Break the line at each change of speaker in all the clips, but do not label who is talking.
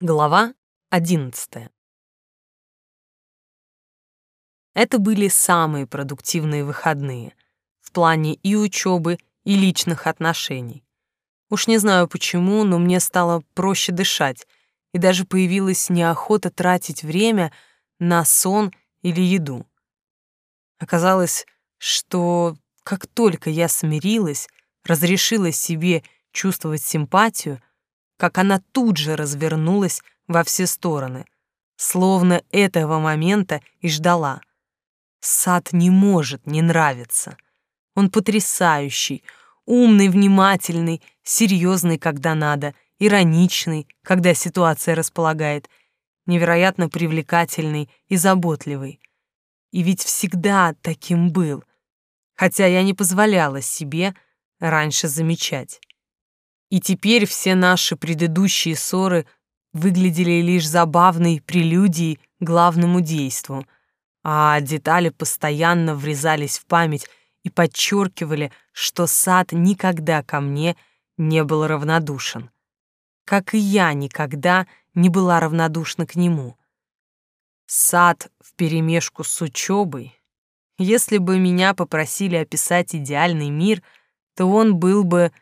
Глава одиннадцатая. Это были самые продуктивные выходные в плане и учебы, и личных отношений. Уж не знаю почему, но мне стало проще дышать, и даже появилась неохота тратить время на сон или еду. Оказалось, что как только я смирилась, разрешила себе чувствовать симпатию, как она тут же развернулась во все стороны, словно этого момента и ждала. Сад не может не нравиться. Он потрясающий, умный, внимательный, серьезный, когда надо, ироничный, когда ситуация располагает, невероятно привлекательный и заботливый. И ведь всегда таким был, хотя я не позволяла себе раньше замечать. И теперь все наши предыдущие ссоры выглядели лишь забавной прелюдией к главному действу, а детали постоянно врезались в память и подчеркивали, что сад никогда ко мне не был равнодушен. Как и я никогда не была равнодушна к нему. Сад вперемешку с учебой. Если бы меня попросили описать идеальный мир, то он был бы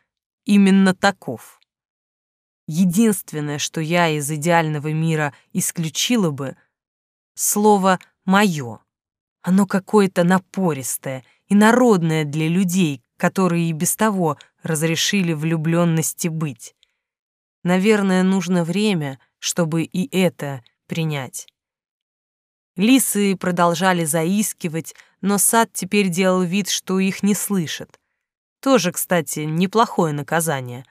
именно таков. Единственное, что я из идеального мира исключила бы, слово «моё». Оно какое-то напористое и народное для людей, которые и без того разрешили влюбленности быть. Наверное, нужно время, чтобы и это принять. Лисы продолжали заискивать, но сад теперь делал вид, что их не слышит. Тоже, кстати, неплохое наказание.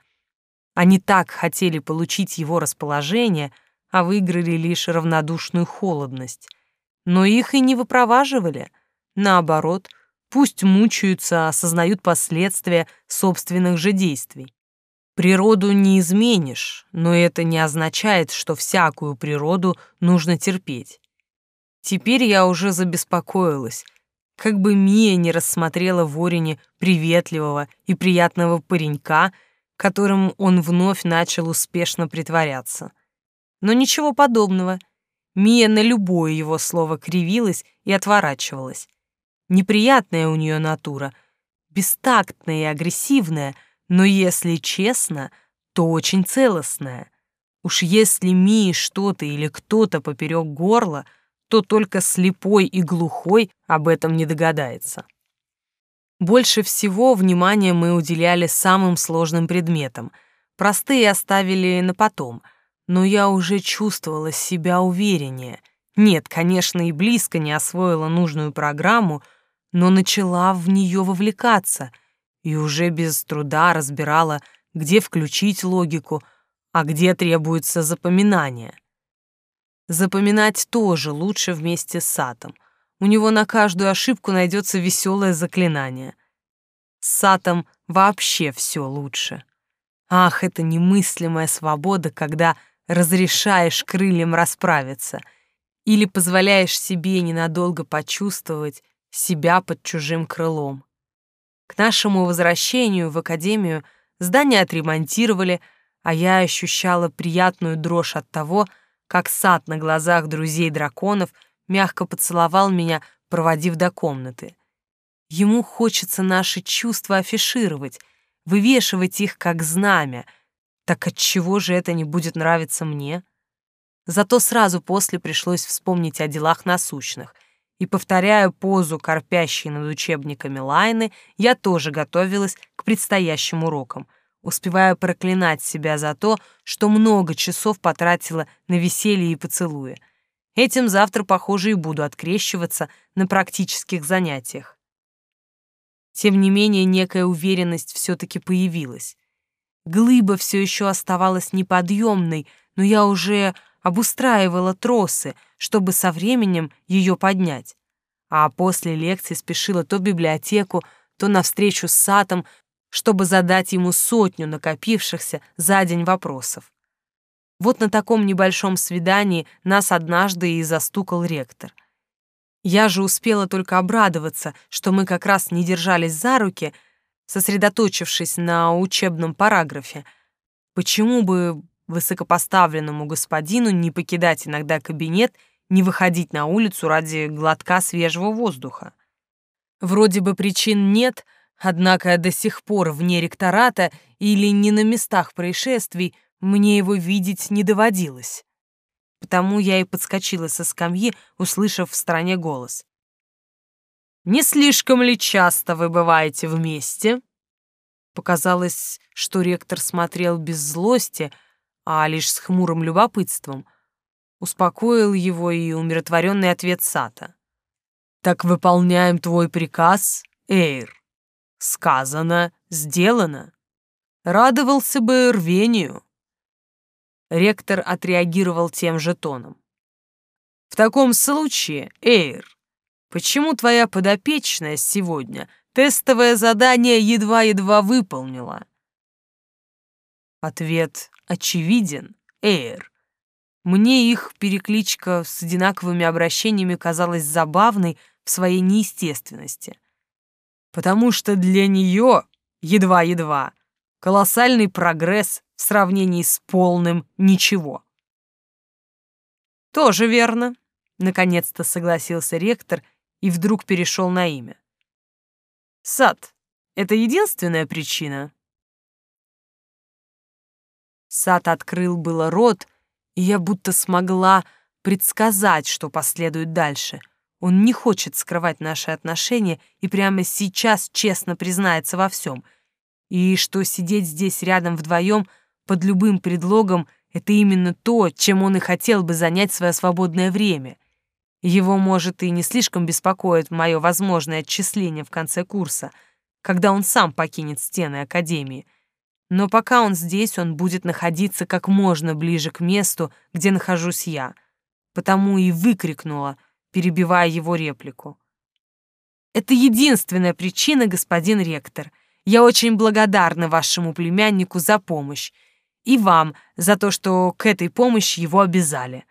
Они так хотели получить его расположение, а выиграли лишь равнодушную холодность. Но их и не выпроваживали. Наоборот, пусть мучаются, осознают последствия собственных же действий. Природу не изменишь, но это не означает, что всякую природу нужно терпеть. Теперь я уже забеспокоилась, как бы Мия не рассмотрела в Орине приветливого и приятного паренька, которым он вновь начал успешно притворяться. Но ничего подобного. Мия на любое его слово кривилась и отворачивалась. Неприятная у нее натура, бестактная и агрессивная, но, если честно, то очень целостная. Уж если Мии что-то или кто-то поперек горла — то только слепой и глухой об этом не догадается. Больше всего внимания мы уделяли самым сложным предметам. Простые оставили на потом, но я уже чувствовала себя увереннее. Нет, конечно, и близко не освоила нужную программу, но начала в нее вовлекаться и уже без труда разбирала, где включить логику, а где требуется запоминание. Запоминать тоже лучше вместе с Сатом. У него на каждую ошибку найдется веселое заклинание. С Сатом вообще все лучше. Ах, это немыслимая свобода, когда разрешаешь крыльям расправиться или позволяешь себе ненадолго почувствовать себя под чужим крылом. К нашему возвращению в академию здание отремонтировали, а я ощущала приятную дрожь от того, что как сад на глазах друзей драконов мягко поцеловал меня, проводив до комнаты. Ему хочется наши чувства афишировать, вывешивать их как знамя. Так отчего же это не будет нравиться мне? Зато сразу после пришлось вспомнить о делах насущных. И, повторяя позу, корпящей над учебниками Лайны, я тоже готовилась к предстоящим урокам — успевая проклинать себя за то, что много часов потратила на веселье и поцелуи. Этим завтра, похоже, и буду открещиваться на практических занятиях. Тем не менее, некая уверенность все-таки появилась. Глыба все еще оставалась неподъемной, но я уже обустраивала тросы, чтобы со временем ее поднять. А после лекции спешила то в библиотеку, то на встречу с Сатом, чтобы задать ему сотню накопившихся за день вопросов. Вот на таком небольшом свидании нас однажды и застукал ректор. Я же успела только обрадоваться, что мы как раз не держались за руки, сосредоточившись на учебном параграфе. Почему бы высокопоставленному господину не покидать иногда кабинет, не выходить на улицу ради глотка свежего воздуха. Вроде бы причин нет, однако до сих пор вне ректората или не на местах происшествий мне его видеть не доводилось. Потому я и подскочила со скамьи, услышав в стороне голос. «Не слишком ли часто вы бываете вместе?» Показалось, что ректор смотрел без злости, а лишь с хмурым любопытством. Успокоил его и умиротворенный ответ Сата. «Так выполняем твой приказ, Эйр. Сказано, сделано. Радовался бы рвению». Ректор отреагировал тем же тоном. «В таком случае, Эйр, почему твоя подопечная сегодня тестовое задание едва-едва выполнила?» Ответ очевиден, Эйр. Мне их перекличка с одинаковыми обращениями казалась забавной в своей неестественности. Потому что для нее, едва-едва, колоссальный прогресс в сравнении с полным ничего. Тоже верно, наконец-то согласился ректор и вдруг перешел на имя. Сад — это единственная причина? Сад открыл было рот, и я будто смогла предсказать, что последует дальше. Он не хочет скрывать наши отношения и прямо сейчас честно признается во всем. И что сидеть здесь рядом вдвоем — под любым предлогом это именно то, чем он и хотел бы занять свое свободное время. Его, может, и не слишком беспокоит мое возможное отчисление в конце курса, когда он сам покинет стены Академии. Но пока он здесь, он будет находиться как можно ближе к месту, где нахожусь я. Потому и выкрикнула, перебивая его реплику. «Это единственная причина, господин ректор. Я очень благодарна вашему племяннику за помощь и вам за то, что к этой помощи его обязали».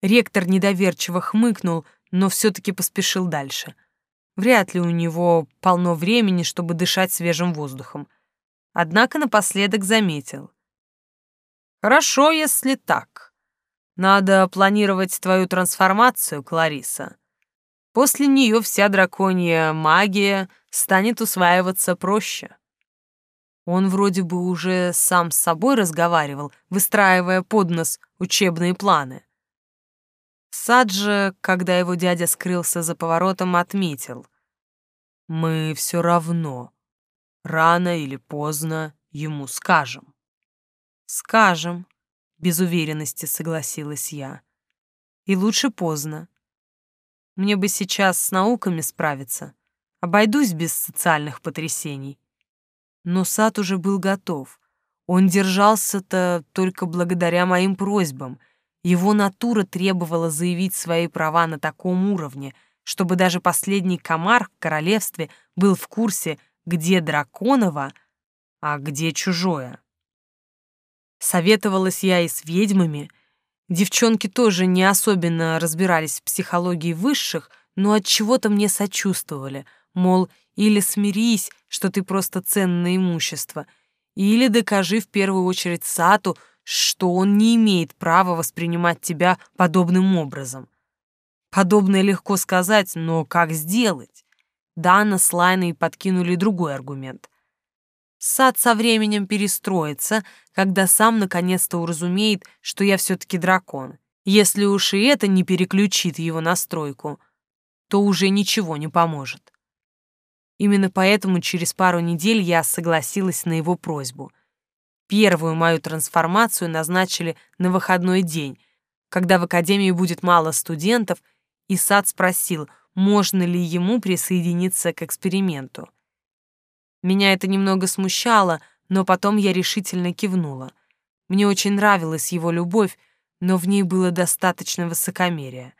Ректор недоверчиво хмыкнул, но все-таки поспешил дальше. Вряд ли у него полно времени, чтобы дышать свежим воздухом. Однако напоследок заметил. «Хорошо, если так. Надо планировать твою трансформацию, Клариса. После нее вся драконья магия станет усваиваться проще». Он вроде бы уже сам с собой разговаривал, выстраивая под нос учебные планы. Сад же, когда его дядя скрылся за поворотом, отметил. «Мы все равно, рано или поздно, ему скажем». «Скажем», — без уверенности согласилась я. «И лучше поздно. Мне бы сейчас с науками справиться. Обойдусь без социальных потрясений. Но сад уже был готов. Он держался-то только благодаря моим просьбам. Его натура требовала заявить свои права на таком уровне, чтобы даже последний комар в королевстве был в курсе, где драконово, а где чужое. Советовалась я и с ведьмами. Девчонки тоже не особенно разбирались в психологии высших, но от чего-то мне сочувствовали, мол, или смирись, что ты просто ценное имущество, или докажи в первую очередь Сату, что он не имеет права воспринимать тебя подобным образом. Подобное легко сказать, но как сделать? Дана с Лайной подкинули другой аргумент. Сад со временем перестроится, когда сам наконец-то уразумеет, что я все-таки дракон. Если уж и это не переключит его настройку, то уже ничего не поможет. Именно поэтому через пару недель я согласилась на его просьбу. Первую мою трансформацию назначили на выходной день, когда в академии будет мало студентов, и сад спросил, можно ли ему присоединиться к эксперименту. Меня это немного смущало, но потом я решительно кивнула. Мне очень нравилась его любовь, но в ней было достаточно высокомерия.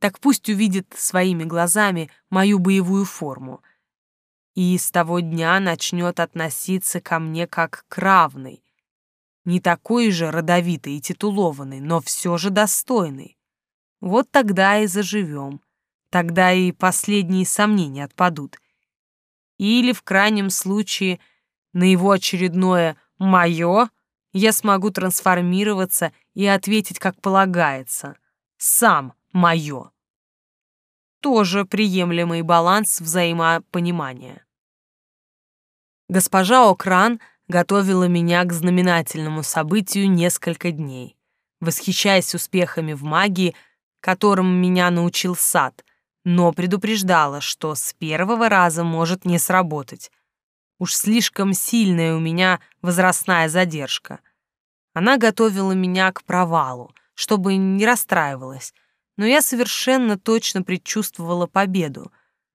Так пусть увидит своими глазами мою боевую форму — и с того дня начнет относиться ко мне как к равной. Не такой же родовитый и титулованный, но все же достойный. Вот тогда и заживем. Тогда и последние сомнения отпадут. Или, в крайнем случае, на его очередное «моё» я смогу трансформироваться и ответить, как полагается. Сам мое. Тоже приемлемый баланс взаимопонимания. Госпожа Окран готовила меня к знаменательному событию несколько дней, восхищаясь успехами в магии, которым меня научил сад, но предупреждала, что с первого раза может не сработать. Уж слишком сильная у меня возрастная задержка. Она готовила меня к провалу, чтобы не расстраивалась, но я совершенно точно предчувствовала победу.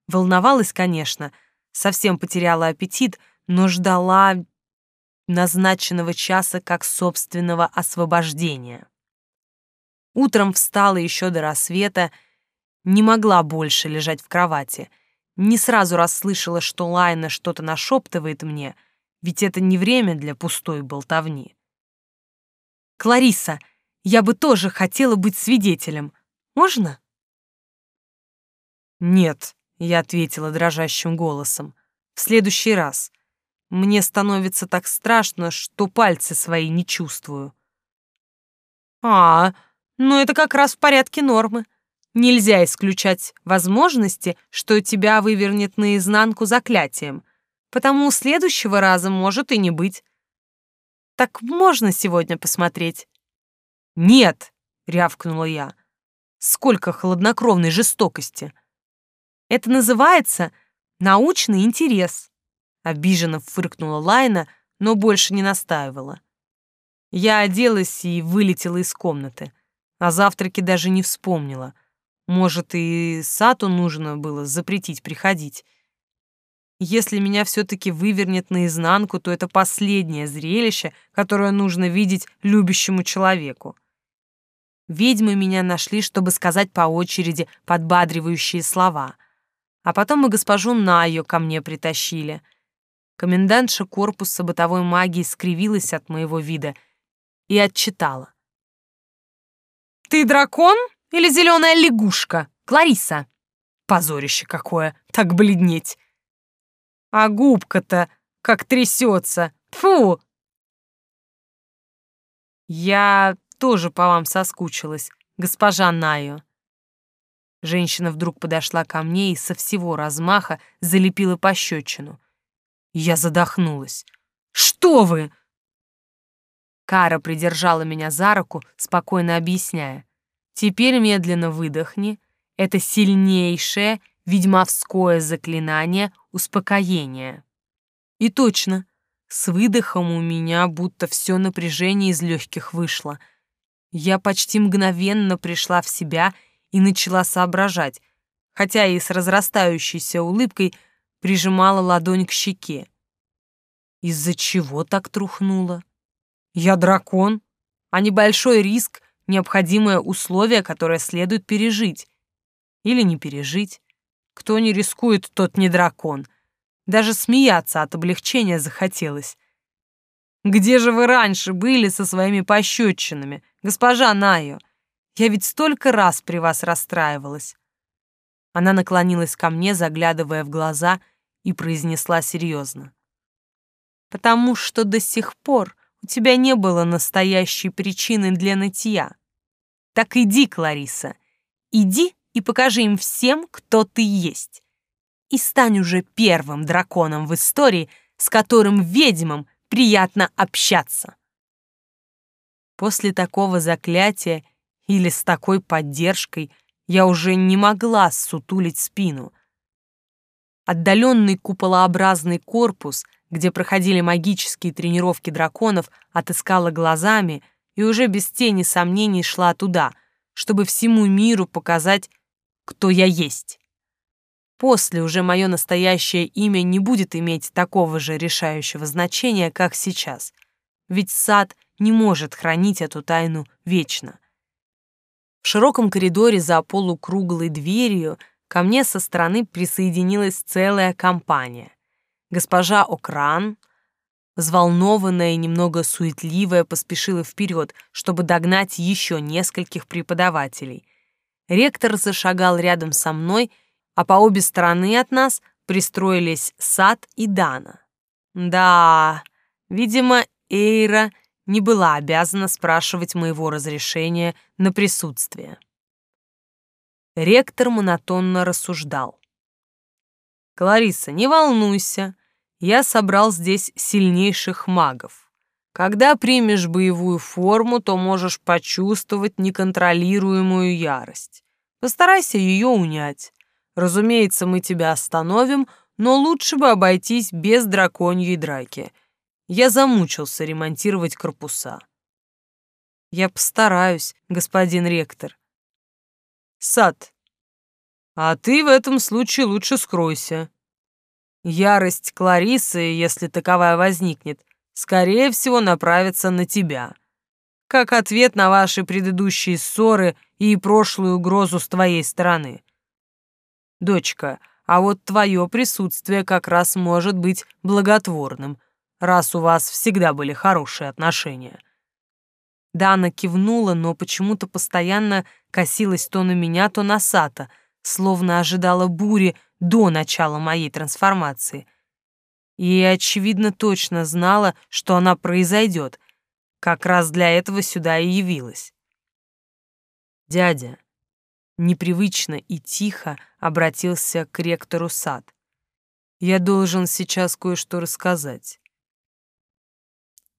Волновалась, конечно, совсем потеряла аппетит, но ждала назначенного часа как собственного освобождения. Утром встала еще до рассвета, не могла больше лежать в кровати. Не сразу расслышала, что Лайна что-то нашептывает мне, ведь это не время для пустой болтовни. «Клариса, я бы тоже хотела быть свидетелем. Можно?» «Нет», — я ответила дрожащим голосом. «В следующий раз. Мне становится так страшно, что пальцы свои не чувствую». «А, ну это как раз в порядке нормы. Нельзя исключать возможности, что тебя вывернет наизнанку заклятием, потому следующего раза может и не быть. Так можно сегодня посмотреть? Нет, рявкнула я. Сколько хладнокровной жестокости. Это называется научный интерес. Обиженно фыркнула Лайна, но больше не настаивала. Я оделась и вылетела из комнаты. О завтраке даже не вспомнила. Может, и Сату нужно было запретить приходить. Если меня все-таки вывернет наизнанку, то это последнее зрелище, которое нужно видеть любящему человеку. Ведьмы меня нашли, чтобы сказать по очереди подбадривающие слова. А потом и госпожу Найо ко мне притащили. Комендантша корпуса бытовой магии скривилась от моего вида и отчитала. «Ты дракон?» Или зеленая лягушка? Клариса. Позорище какое, так бледнеть. А губка-то как трясется. Фу! Я тоже по вам соскучилась, госпожа Найо. Женщина вдруг подошла ко мне и со всего размаха залепила пощечину. Я задохнулась. «Что вы?» Кара придержала меня за руку, спокойно объясняя. Теперь медленно выдохни. Это сильнейшее ведьмовское заклинание успокоения. И точно, с выдохом у меня будто все напряжение из легких вышло. Я почти мгновенно пришла в себя и начала соображать, хотя и с разрастающейся улыбкой прижимала ладонь к щеке. Из-за чего так трухнуло? Я дракон, а небольшой риск необходимое условие, которое следует пережить. Или не пережить. Кто не рискует, тот не дракон. Даже смеяться от облегчения захотелось. Где же вы раньше были со своими пощечинами, госпожа Найо? Я ведь столько раз при вас расстраивалась. Она наклонилась ко мне, заглядывая в глаза, и произнесла серьезно. «Потому что до сих пор у тебя не было настоящей причины для нытья. Так иди, Клариса, иди и покажи им всем, кто ты есть. И стань уже первым драконом в истории, с которым ведьмам приятно общаться. После такого заклятия или с такой поддержкой я уже не могла сутулить спину. Отдаленный куполообразный корпус — где проходили магические тренировки драконов, отыскала глазами и уже без тени сомнений шла туда, чтобы всему миру показать, кто я есть. После уже мое настоящее имя не будет иметь такого же решающего значения, как сейчас, ведь сад не может хранить эту тайну вечно. В широком коридоре за полукруглой дверью ко мне со стороны присоединилась целая компания — Госпожа Окран, взволнованная и немного суетливая, поспешила вперед, чтобы догнать еще нескольких преподавателей. Ректор зашагал рядом со мной, а по обе стороны от нас пристроились Сад и Дана. Да, видимо, Эйра не была обязана спрашивать моего разрешения на присутствие. Ректор монотонно рассуждал. «Клариса, не волнуйся, я собрал здесь сильнейших магов. Когда примешь боевую форму, то можешь почувствовать неконтролируемую ярость. Постарайся ее унять. Разумеется, мы тебя остановим, но лучше бы обойтись без драконьей драки. Я замучился ремонтировать корпуса. Я постараюсь, господин ректор. Сад, а ты в этом случае лучше скройся. Ярость Кларисы, если таковая возникнет, скорее всего направится на тебя. Как ответ на ваши предыдущие ссоры и прошлую угрозу с твоей стороны. Дочка, а вот твое присутствие как раз может быть благотворным, раз у вас всегда были хорошие отношения. Дана кивнула, но почему-то постоянно косилась то на меня, то на Сата, словно ожидала бури до начала моей трансформации. И, очевидно, точно знала, что она произойдет. Как раз для этого сюда и явилась. «Дядя», непривычно и тихо обратился к ректору сад. «Я должен сейчас кое-что рассказать.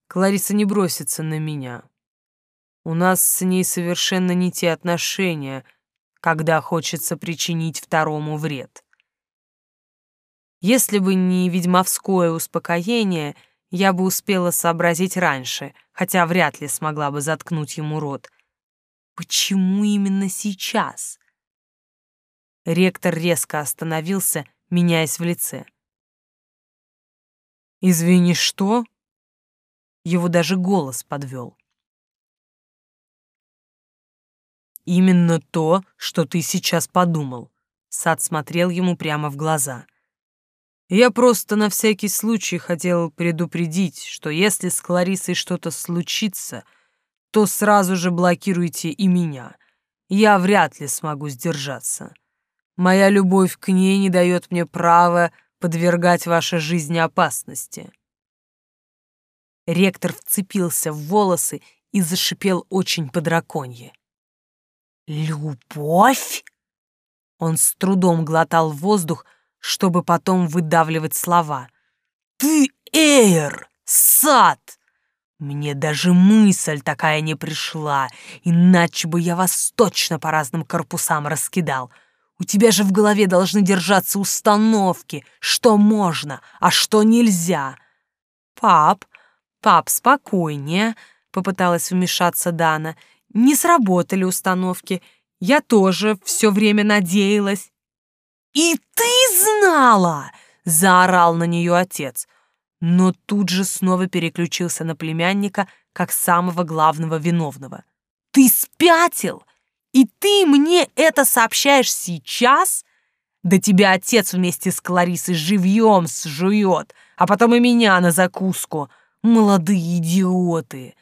Клариса не бросится на меня. У нас с ней совершенно не те отношения, когда хочется причинить второму вред. Если бы не ведьмовское успокоение, я бы успела сообразить раньше, хотя вряд ли смогла бы заткнуть ему рот. Почему именно сейчас? Ректор резко остановился, меняясь в лице. «Извини, что?» Его даже голос подвел. «Именно то, что ты сейчас подумал», — Сад смотрел ему прямо в глаза. «Я просто на всякий случай хотел предупредить, что если с Кларисой что-то случится, то сразу же блокируйте и меня. Я вряд ли смогу сдержаться. Моя любовь к ней не дает мне права подвергать вашей жизни опасности». Ректор вцепился в волосы и зашипел очень по-драконье. «Любовь?» Он с трудом глотал воздух, чтобы потом выдавливать слова. «Ты Эйр! Сад! Мне даже мысль такая не пришла, иначе бы я вас точно по разным корпусам раскидал. У тебя же в голове должны держаться установки, что можно, а что нельзя. Пап, пап, спокойнее, попыталась вмешаться Дана. Не сработали установки. Я тоже все время надеялась. И ты знала, заорал на нее отец но тут же снова переключился на племянника как самого главного виновного. «Ты спятил? И ты мне это сообщаешь сейчас? Да тебя отец вместе с Кларисой живьем сжует, а потом и меня на закуску. Молодые идиоты!»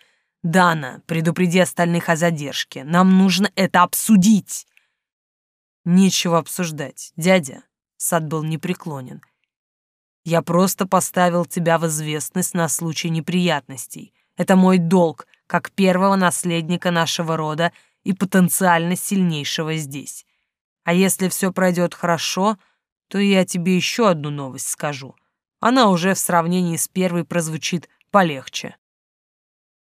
«Дана, предупреди остальных о задержке. Нам нужно это обсудить!» «Нечего обсуждать, дядя», — Сад был непреклонен. Я просто поставил тебя в известность на случай неприятностей. Это мой долг, как первого наследника нашего рода и потенциально сильнейшего здесь. А если все пройдет хорошо, то я тебе еще одну новость скажу. Она уже в сравнении с первой прозвучит полегче.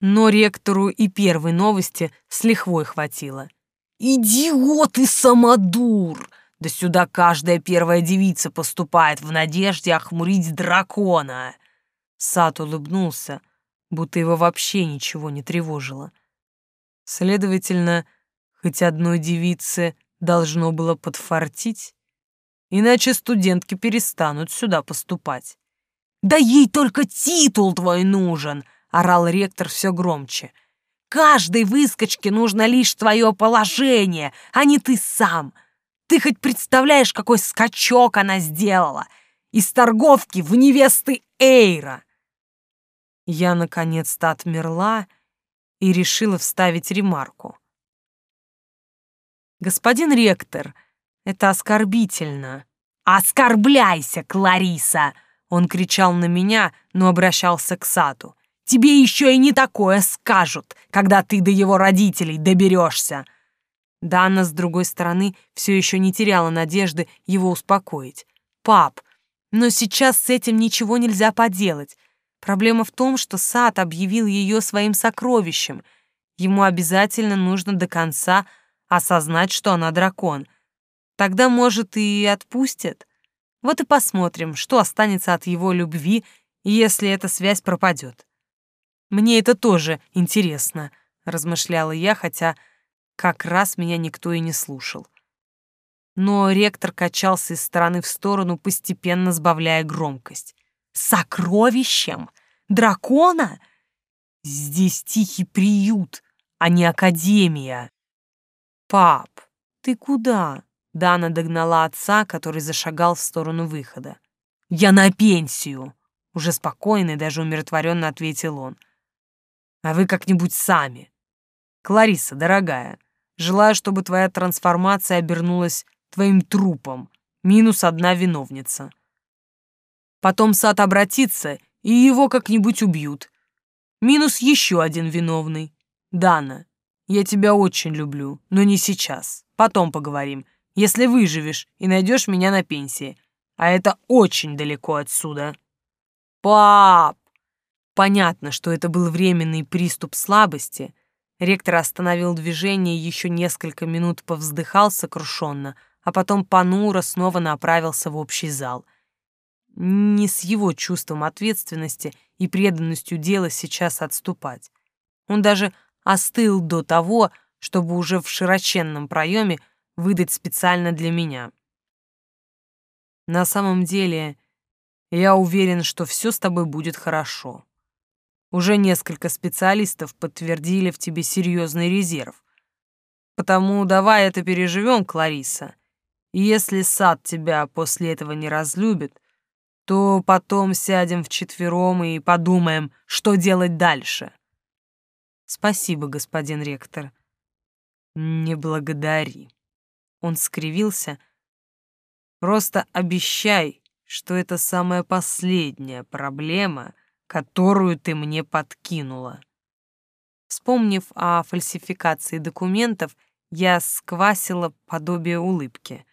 Но ректору и первой новости с лихвой хватило. «Идиот и самодур!» Да сюда каждая первая девица поступает в надежде охмурить дракона. Сад улыбнулся, будто его вообще ничего не тревожило. Следовательно, хоть одной девице должно было подфартить, иначе студентки перестанут сюда поступать. «Да ей только титул твой нужен!» — орал ректор все громче. «Каждой выскочке нужно лишь твое положение, а не ты сам!» Ты хоть представляешь, какой скачок она сделала? Из торговки в невесты Эйра!» Я наконец-то отмерла и решила вставить ремарку. «Господин ректор, это оскорбительно». «Оскорбляйся, Клариса!» Он кричал на меня, но обращался к Сату. Тебе еще и не такое скажут, когда ты до его родителей доберешься. Дана, с другой стороны, все еще не теряла надежды его успокоить. «Пап, но сейчас с этим ничего нельзя поделать. Проблема в том, что сад объявил ее своим сокровищем. Ему обязательно нужно до конца осознать, что она дракон. Тогда, может, и отпустят. Вот и посмотрим, что останется от его любви, если эта связь пропадет. Мне это тоже интересно, размышляла я, хотя как раз меня никто и не слушал. Но ректор качался из стороны в сторону, постепенно сбавляя громкость. «Сокровищем? Дракона? Здесь тихий приют, а не академия!» «Пап, ты куда?» Дана догнала отца, который зашагал в сторону выхода. «Я на пенсию!» Уже спокойно и даже умиротворенно ответил он. «А вы как-нибудь сами. Клариса, дорогая, желаю, чтобы твоя трансформация обернулась твоим трупом, минус одна виновница. Потом сад обратится, и его как-нибудь убьют. Минус еще один виновный. Дана, я тебя очень люблю, но не сейчас. Потом поговорим, если выживешь и найдешь меня на пенсии. А это очень далеко отсюда. Пап! Понятно, что это был временный приступ слабости. Ректор остановил движение еще несколько минут повздыхал сокрушенно, а потом понуро снова направился в общий зал. Не с его чувством ответственности и преданностью дела сейчас отступать. Он даже остыл до того, чтобы уже в широченном проеме выдать специально для меня. На самом деле, я уверен, что все с тобой будет хорошо. Уже несколько специалистов подтвердили в тебе серьезный резерв. Потому давай это переживем, Клариса. И если сад тебя после этого не разлюбит, то потом сядем вчетвером и подумаем, что делать дальше. Спасибо, господин ректор. Не благодари. Он скривился. Просто обещай, что это самая последняя проблема, которую ты мне подкинула. Вспомнив о фальсификации документов, я сквасила подобие улыбки.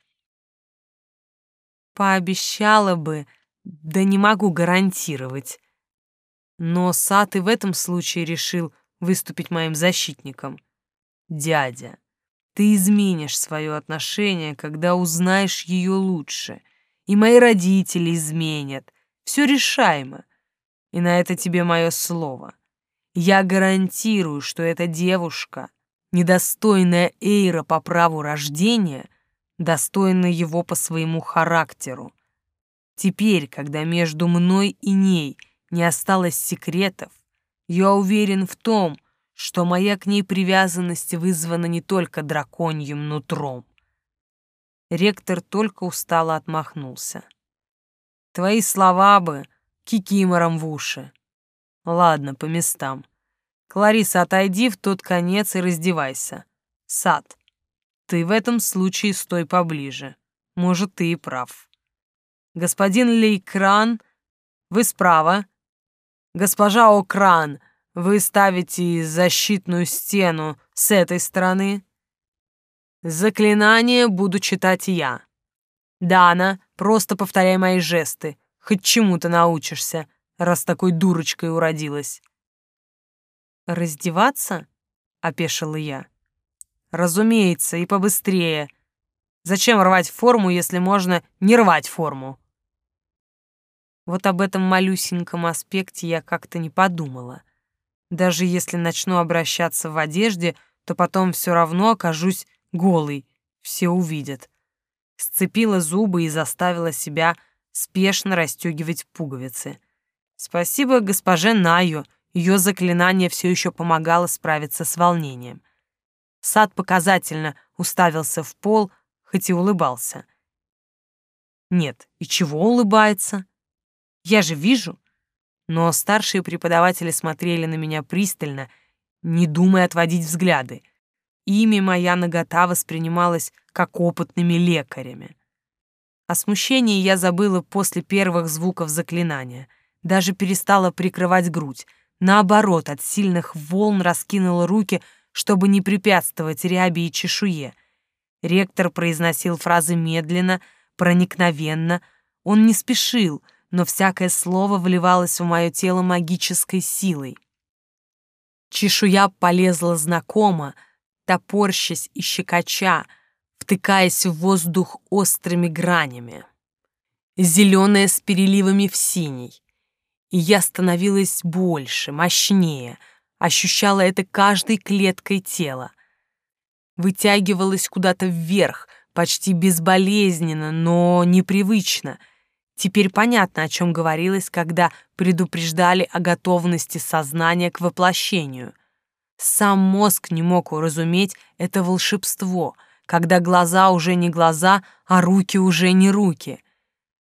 Пообещала бы, да не могу гарантировать. Но Сат и в этом случае решил выступить моим защитником. Дядя, ты изменишь свое отношение, когда узнаешь ее лучше. И мои родители изменят. Все решаемо. И на это тебе мое слово. Я гарантирую, что эта девушка, недостойная Эйра по праву рождения, достойна его по своему характеру. Теперь, когда между мной и ней не осталось секретов, я уверен в том, что моя к ней привязанность вызвана не только драконьим нутром. Ректор только устало отмахнулся. Твои слова бы кикимором в уши. Ладно, по местам. Клариса, отойди в тот конец и раздевайся. Сад, ты в этом случае стой поближе. Может, ты и прав. Господин Лейкран, вы справа. Госпожа Окран, вы ставите защитную стену с этой стороны. Заклинание буду читать я. Дана, просто повторяй мои жесты. Хоть чему-то научишься, раз такой дурочкой уродилась. «Раздеваться?» — опешила я. Разумеется, и побыстрее. Зачем рвать форму, если можно не рвать форму? Вот об этом малюсеньком аспекте я как-то не подумала. Даже если начну обращаться в одежде, то потом все равно окажусь голой, все увидят. Сцепила зубы и заставила себя спешно расстегивать пуговицы. Спасибо госпоже Наю, ее заклинание все еще помогало справиться с волнением. Сад показательно уставился в пол, хоть и улыбался. Нет, и чего улыбается? Я же вижу. Но старшие преподаватели смотрели на меня пристально, не думая отводить взгляды. Ими моя нагота воспринималась как опытными лекарями. О смущении я забыла после первых звуков заклинания. Даже перестала прикрывать грудь. наоборот, от сильных волн раскинула руки, чтобы не препятствовать ряби и чешуе. Ректор произносил фразы медленно, проникновенно. Он не спешил, но всякое слово вливалось в мое тело магической силой. Чешуя полезла знакомо, топорщась и щекоча, втыкаясь в воздух острыми гранями. Зеленая с переливами в синий. И я становилась больше, мощнее, ощущала это каждой клеткой тела. Вытягивалась куда-то вверх, почти безболезненно, но непривычно. Теперь понятно, о чем говорилось, когда предупреждали о готовности сознания к воплощению. Сам мозг не мог уразуметь это волшебство, когда глаза уже не глаза, а руки уже не руки.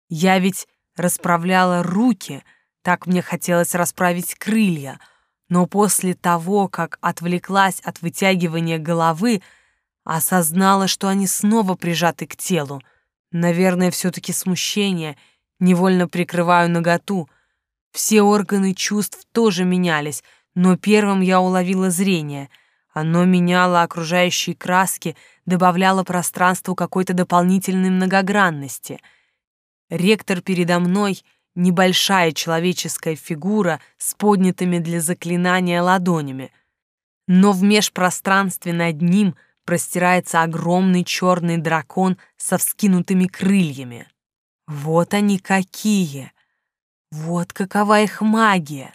Я ведь расправляла руки, так мне хотелось расправить крылья, но после того, как отвлеклась от вытягивания головы, осознала, что они снова прижаты к телу. Наверное, все-таки смущение, невольно прикрываю наготу. Все органы чувств тоже менялись, но первым я уловила зрение. Оно меняло окружающие краски, добавляло пространству какой-то дополнительной многогранности. Ректор передо мной — небольшая человеческая фигура с поднятыми для заклинания ладонями. Но в межпространстве над ним простирается огромный черный дракон со вскинутыми крыльями. Вот они какие! Вот какова их магия!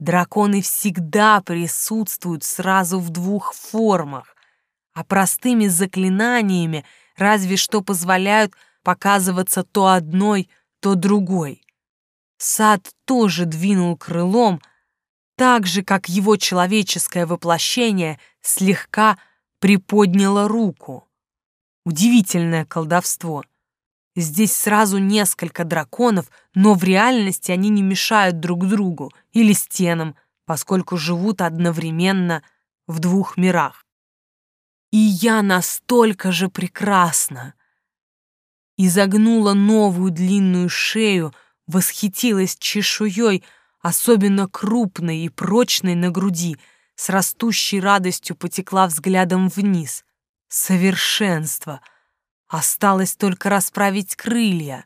Драконы всегда присутствуют сразу в двух формах, а простыми заклинаниями разве что позволяют показываться то одной, то другой. Сад тоже двинул крылом, так же, как его человеческое воплощение слегка приподняла руку. Удивительное колдовство. Здесь сразу несколько драконов, но в реальности они не мешают друг другу или стенам, поскольку живут одновременно в двух мирах. И я настолько же прекрасна. Изогнула новую длинную шею, восхитилась чешуей, особенно крупной и прочной на груди — с растущей радостью потекла взглядом вниз. Совершенство! Осталось только расправить крылья.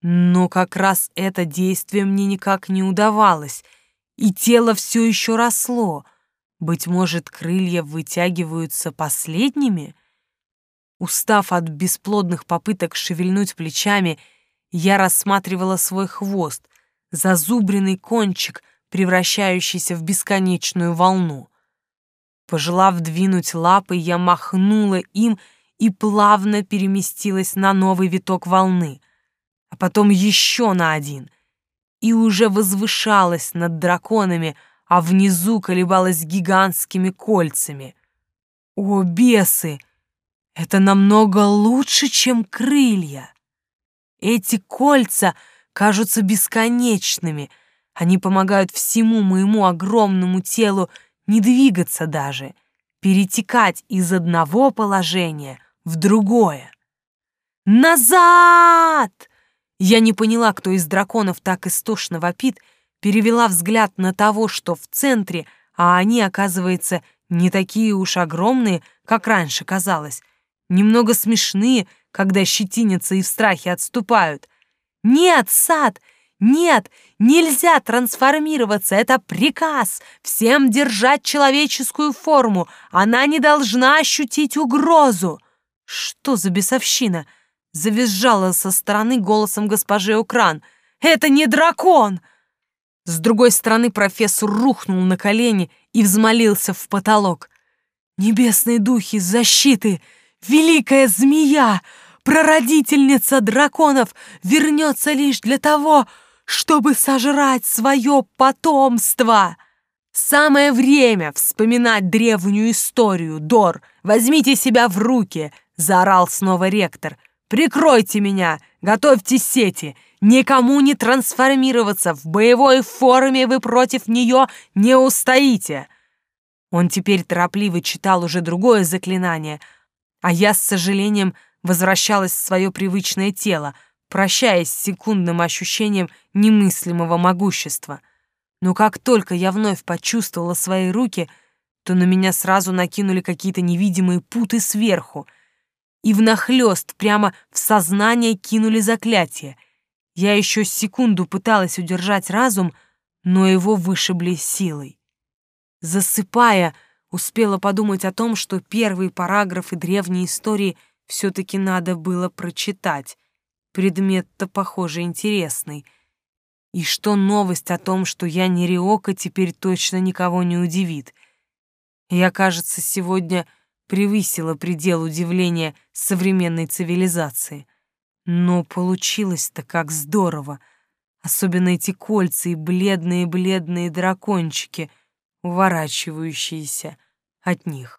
Но как раз это действие мне никак не удавалось, и тело все еще росло. Быть может, крылья вытягиваются последними? Устав от бесплодных попыток шевельнуть плечами, я рассматривала свой хвост, зазубренный кончик, превращающийся в бесконечную волну. Пожелав двинуть лапы, я махнула им и плавно переместилась на новый виток волны, а потом еще на один, и уже возвышалась над драконами, а внизу колебалась гигантскими кольцами. О, бесы! Это намного лучше, чем крылья. Эти кольца кажутся бесконечными — они помогают всему моему огромному телу не двигаться даже, перетекать из одного положения в другое. «Назад!» Я не поняла, кто из драконов так истошно вопит, перевела взгляд на того, что в центре, а они, оказывается, не такие уж огромные, как раньше казалось. Немного смешные, когда щетинятся и в страхе отступают. «Нет, сад! Нет, нельзя трансформироваться, это приказ. Всем держать человеческую форму. Она не должна ощутить угрозу. Что за бесовщина? Завизжала со стороны голосом госпожи Укран. Это не дракон! С другой стороны профессор рухнул на колени и взмолился в потолок. «Небесные духи защиты! Великая змея! Прародительница драконов вернется лишь для того, чтобы сожрать свое потомство. Самое время вспоминать древнюю историю, Дор. Возьмите себя в руки, заорал снова ректор. Прикройте меня, готовьте сети. Никому не трансформироваться, в боевой форме вы против нее не устоите. Он теперь торопливо читал уже другое заклинание, а я с сожалением возвращалась в свое привычное тело — прощаясь с секундным ощущением немыслимого могущества. Но как только я вновь почувствовала свои руки, то на меня сразу накинули какие-то невидимые путы сверху и внахлёст прямо в сознание кинули заклятие. Я еще секунду пыталась удержать разум, но его вышибли силой. Засыпая, успела подумать о том, что первые параграфы древней истории все-таки надо было прочитать. Предмет-то, похоже, интересный — и что новость о том, что я не Риока, теперь точно никого не удивит. Я, кажется, сегодня превысила предел удивления современной цивилизации. Но получилось-то как здорово. Особенно эти кольца и бледные-бледные дракончики, уворачивающиеся от них.